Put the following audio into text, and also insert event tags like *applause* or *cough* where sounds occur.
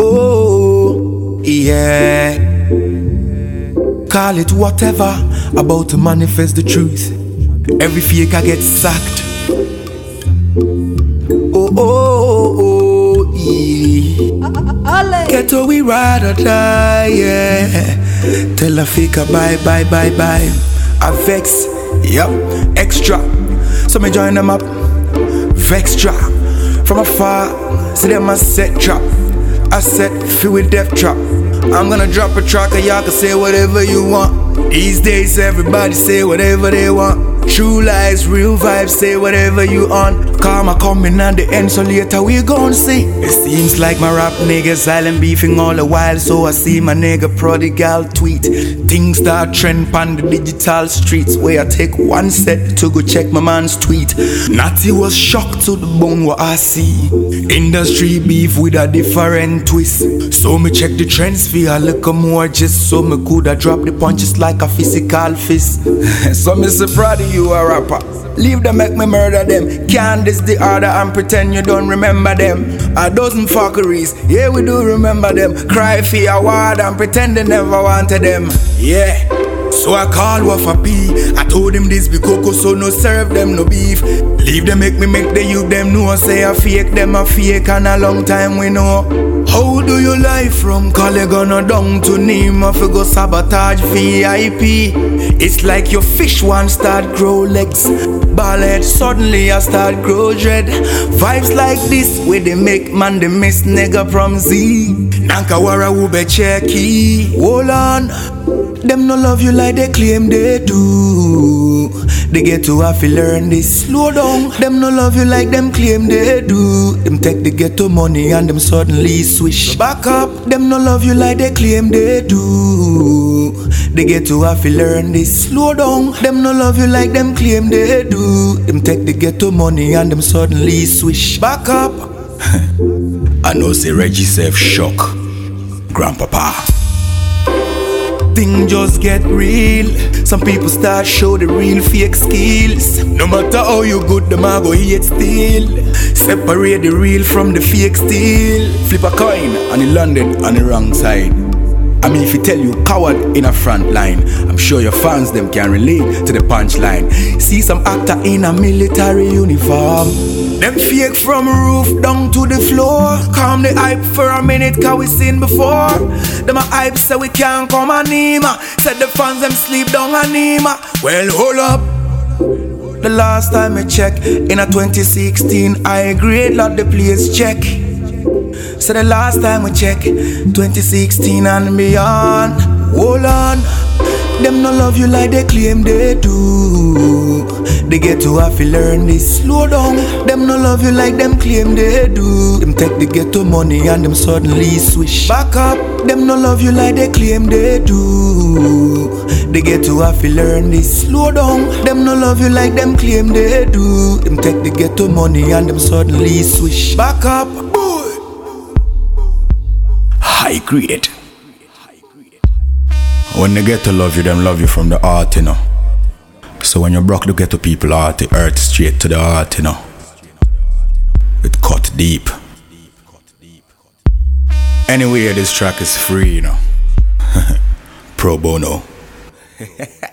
Oh, yeah. Call it whatever, about to manifest the truth. Every fake I get sacked. Oh, oh, oh, yeah. Get to we ride or die, yeah. Tell a faker bye, bye, bye, bye. I vex, yep, extra. So me join them up, vextra. Afar, see them a set trap. I set feel with death trap. I'm gonna drop a track and y'all can say whatever you want. These days, everybody say whatever they want. True lies, real vibes, say whatever you on. Karma coming at the end, so later we gon' see. It seems like my rap nigga silent beefing all the while, so I see my nigga prodigal tweet. Things start trend on the digital streets, where I take one set to go check my man's tweet. Natty was shocked to the bone what I see. Industry beef with a different twist. So me check the trends for a little more, just so me coulda drop the punches like a physical fist. *laughs* so me so proud of you a rapper. Leave them, make me murder them. Can't this the order and pretend you don't remember them. A dozen fuckeries, yeah, we do remember them. Cry for your word and pretend they never wanted them. Yeah. So I call Wafa P. I told him this be cocoa, so no serve them no beef. Leave them, make me make the youth them know. Say I fake them a fake, and a long time we know. How do you lie from Caligona down to Nima for go sabotage VIP? It's like your fish one start grow legs, ballet suddenly I start grow dread. Vibes like this where they make man they miss nigga from Z. Nankawara ube checky. Them no love you like they claim they do. They get to have to learn this. Slow down. Them no love you like them claim they do. Them take the ghetto money and them suddenly swish. Back up. Them no love you like they claim they do. They get to have to learn this. Slow down. Them no love you like them claim they do. Them take the ghetto money and them suddenly swish. Back up. *laughs* I know say Reggie self shock. Grandpapa thing just get real. Some people start show the real fake skills. No matter how you good, them a go hate still. Separate the real from the fake still. Flip a coin and it landed on the wrong side. I mean, if you tell you coward in a front line, I'm sure your fans them can relate to the punchline. See some actor in a military uniform. Them fake from roof down to the floor. Calm the hype for a minute, cause we seen before. Them a hype say we can't come anima. Said the fans them sleep down anima. Well, hold up. The last time I check in a 2016, I grade lot the place check. So the last time we check 2016 and beyond. Hold on. Them no love you like they claim they do. They get to have to learn this. Slow down. Them no love you like them claim they do. Them take the ghetto money and them suddenly swish. Back up. Them no love you like they claim they do. They get to have to learn this. Slow down. Them no love you like them claim they do. Them take the ghetto money and them suddenly swish. Back up. Boy. High grade. When they get to love you, them love you from the heart, you know. So when you broke the ghetto people heart, the earth straight to the heart, you know. It cut deep. Anyway, this track is free, you know. *laughs* Pro bono. *laughs*